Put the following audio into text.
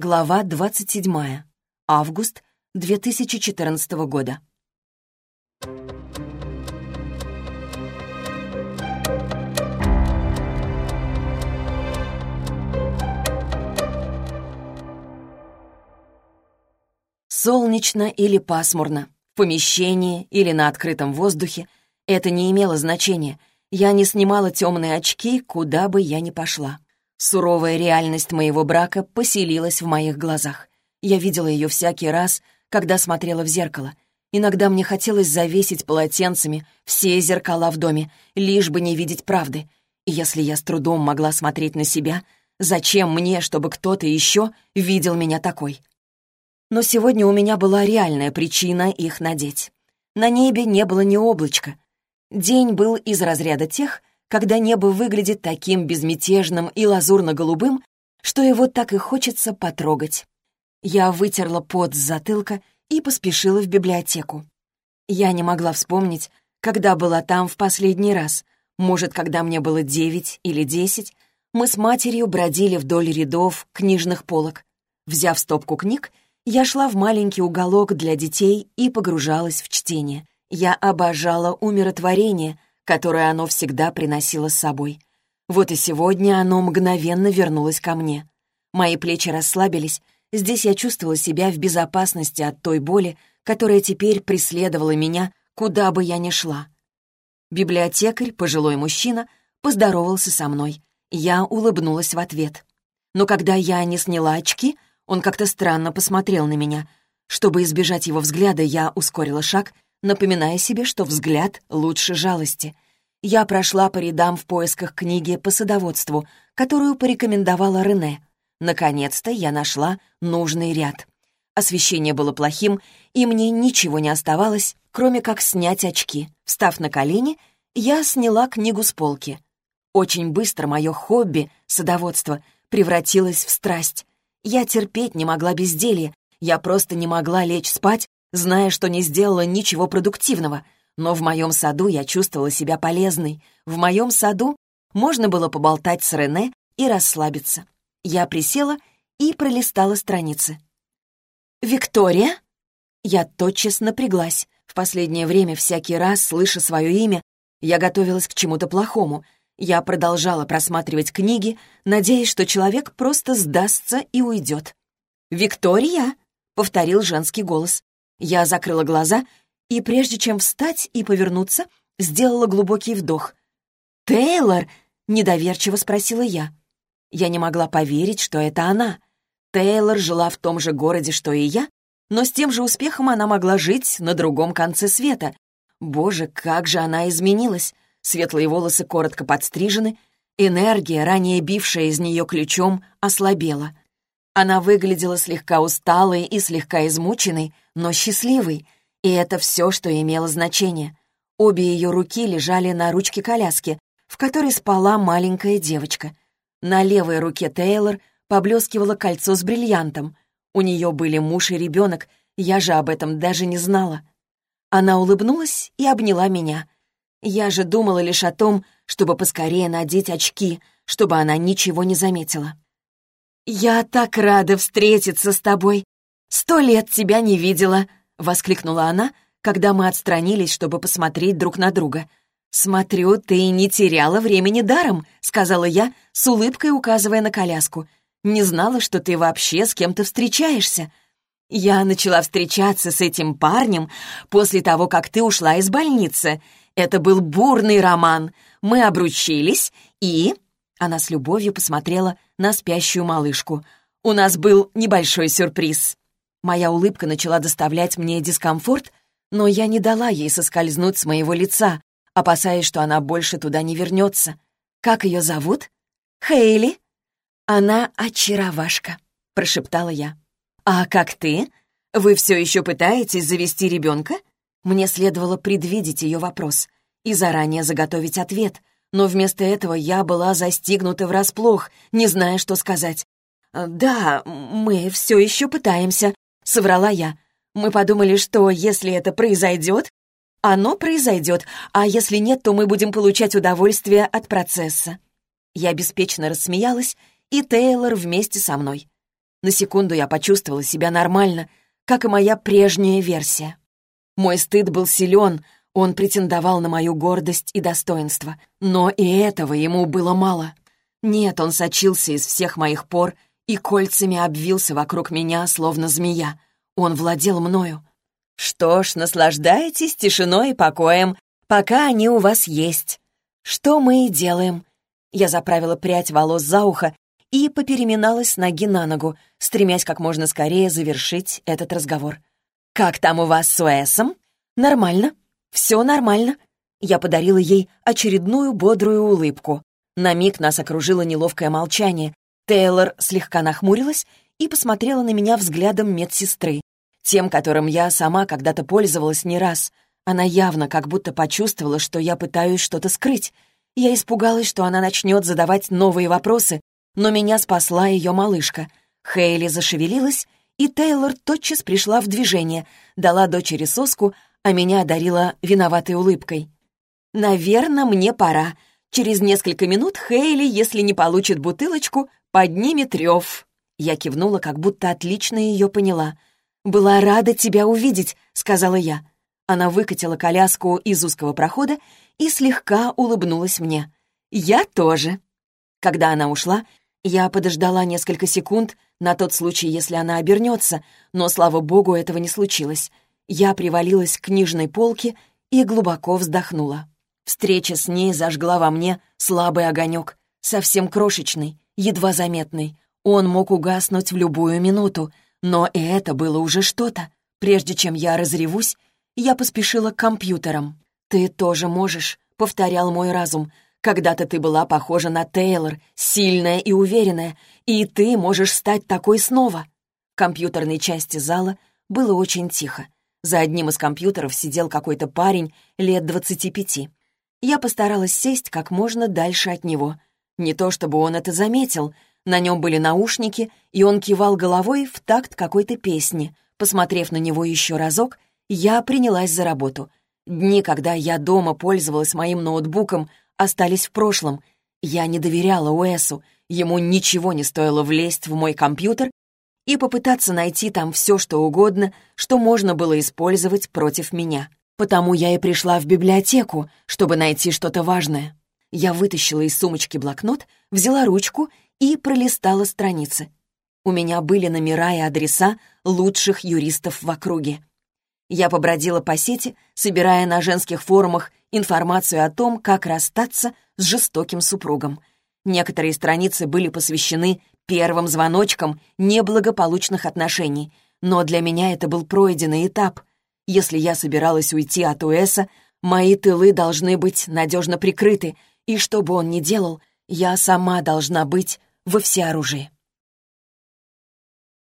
Глава 27. Август 2014 года. Солнечно или пасмурно, в помещении или на открытом воздухе, это не имело значения. Я не снимала темные очки, куда бы я ни пошла. Суровая реальность моего брака поселилась в моих глазах. Я видела ее всякий раз, когда смотрела в зеркало. Иногда мне хотелось завесить полотенцами все зеркала в доме, лишь бы не видеть правды. И если я с трудом могла смотреть на себя, зачем мне, чтобы кто-то еще видел меня такой? Но сегодня у меня была реальная причина их надеть. На небе не было ни облачка. День был из разряда тех, когда небо выглядит таким безмятежным и лазурно-голубым, что его так и хочется потрогать. Я вытерла пот с затылка и поспешила в библиотеку. Я не могла вспомнить, когда была там в последний раз. Может, когда мне было девять или десять, мы с матерью бродили вдоль рядов книжных полок. Взяв стопку книг, я шла в маленький уголок для детей и погружалась в чтение. Я обожала умиротворение — которое оно всегда приносило с собой. Вот и сегодня оно мгновенно вернулось ко мне. Мои плечи расслабились, здесь я чувствовала себя в безопасности от той боли, которая теперь преследовала меня, куда бы я ни шла. Библиотекарь, пожилой мужчина, поздоровался со мной. Я улыбнулась в ответ. Но когда я не сняла очки, он как-то странно посмотрел на меня. Чтобы избежать его взгляда, я ускорила шаг — напоминая себе, что взгляд лучше жалости. Я прошла по рядам в поисках книги по садоводству, которую порекомендовала Рене. Наконец-то я нашла нужный ряд. Освещение было плохим, и мне ничего не оставалось, кроме как снять очки. Встав на колени, я сняла книгу с полки. Очень быстро мое хобби, садоводство, превратилось в страсть. Я терпеть не могла безделье, я просто не могла лечь спать, зная, что не сделала ничего продуктивного. Но в моем саду я чувствовала себя полезной. В моем саду можно было поболтать с Рене и расслабиться. Я присела и пролистала страницы. «Виктория?» Я тотчас напряглась. В последнее время, всякий раз, слыша свое имя, я готовилась к чему-то плохому. Я продолжала просматривать книги, надеясь, что человек просто сдастся и уйдет. «Виктория?» — повторил женский голос. Я закрыла глаза и, прежде чем встать и повернуться, сделала глубокий вдох. «Тейлор?» — недоверчиво спросила я. Я не могла поверить, что это она. Тейлор жила в том же городе, что и я, но с тем же успехом она могла жить на другом конце света. Боже, как же она изменилась! Светлые волосы коротко подстрижены, энергия, ранее бившая из нее ключом, ослабела. Она выглядела слегка усталой и слегка измученной, но счастливой, и это все, что имело значение. Обе ее руки лежали на ручке коляски, в которой спала маленькая девочка. На левой руке Тейлор поблескивало кольцо с бриллиантом. У нее были муж и ребенок, я же об этом даже не знала. Она улыбнулась и обняла меня. Я же думала лишь о том, чтобы поскорее надеть очки, чтобы она ничего не заметила. «Я так рада встретиться с тобой! Сто лет тебя не видела!» — воскликнула она, когда мы отстранились, чтобы посмотреть друг на друга. «Смотрю, ты не теряла времени даром», — сказала я, с улыбкой указывая на коляску. «Не знала, что ты вообще с кем-то встречаешься. Я начала встречаться с этим парнем после того, как ты ушла из больницы. Это был бурный роман. Мы обручились и...» Она с любовью посмотрела на спящую малышку. «У нас был небольшой сюрприз». Моя улыбка начала доставлять мне дискомфорт, но я не дала ей соскользнуть с моего лица, опасаясь, что она больше туда не вернется. «Как ее зовут?» «Хейли». «Она очаровашка», — прошептала я. «А как ты? Вы все еще пытаетесь завести ребенка?» Мне следовало предвидеть ее вопрос и заранее заготовить ответ, но вместо этого я была застигнута врасплох, не зная, что сказать. «Э, «Да, мы все еще пытаемся», — соврала я. «Мы подумали, что если это произойдет, оно произойдет, а если нет, то мы будем получать удовольствие от процесса». Я беспечно рассмеялась, и Тейлор вместе со мной. На секунду я почувствовала себя нормально, как и моя прежняя версия. Мой стыд был силен, он претендовал на мою гордость и достоинство, но и этого ему было мало. Нет, он сочился из всех моих пор и кольцами обвился вокруг меня, словно змея. Он владел мною. «Что ж, наслаждайтесь тишиной и покоем, пока они у вас есть. Что мы и делаем». Я заправила прядь волос за ухо и попереминалась ноги на ногу, стремясь как можно скорее завершить этот разговор. «Как там у вас с Уэсом?» «Нормально. Все нормально». Я подарила ей очередную бодрую улыбку. На миг нас окружило неловкое молчание. Тейлор слегка нахмурилась и посмотрела на меня взглядом медсестры. Тем, которым я сама когда-то пользовалась не раз. Она явно как будто почувствовала, что я пытаюсь что-то скрыть. Я испугалась, что она начнет задавать новые вопросы, но меня спасла ее малышка. Хейли зашевелилась, и Тейлор тотчас пришла в движение, дала дочери соску, а меня одарила виноватой улыбкой. «Наверное, мне пора. Через несколько минут Хейли, если не получит бутылочку, поднимет рев». Я кивнула, как будто отлично ее поняла. «Была рада тебя увидеть», — сказала я. Она выкатила коляску из узкого прохода и слегка улыбнулась мне. «Я тоже». Когда она ушла, я подождала несколько секунд на тот случай, если она обернется, но, слава богу, этого не случилось. Я привалилась к книжной полке и глубоко вздохнула. Встреча с ней зажгла во мне слабый огонек, совсем крошечный, едва заметный. Он мог угаснуть в любую минуту, но и это было уже что-то. Прежде чем я разревусь, я поспешила к компьютерам. «Ты тоже можешь», — повторял мой разум, — когда-то ты была похожа на Тейлор, сильная и уверенная, и ты можешь стать такой снова». В компьютерной части зала было очень тихо. За одним из компьютеров сидел какой-то парень лет двадцати пяти. Я постаралась сесть как можно дальше от него. Не то чтобы он это заметил. На нем были наушники, и он кивал головой в такт какой-то песни. Посмотрев на него еще разок, я принялась за работу. Дни, когда я дома пользовалась моим ноутбуком, остались в прошлом. Я не доверяла Уэсу, ему ничего не стоило влезть в мой компьютер и попытаться найти там все, что угодно, что можно было использовать против меня. Потому я и пришла в библиотеку, чтобы найти что-то важное. Я вытащила из сумочки блокнот, взяла ручку и пролистала страницы. У меня были номера и адреса лучших юристов в округе. Я побродила по сети, собирая на женских форумах информацию о том, как расстаться с жестоким супругом. Некоторые страницы были посвящены первым звоночкам неблагополучных отношений, но для меня это был пройденный этап. Если я собиралась уйти от Уэса, мои тылы должны быть надежно прикрыты, и что бы он ни делал, я сама должна быть во всеоружии.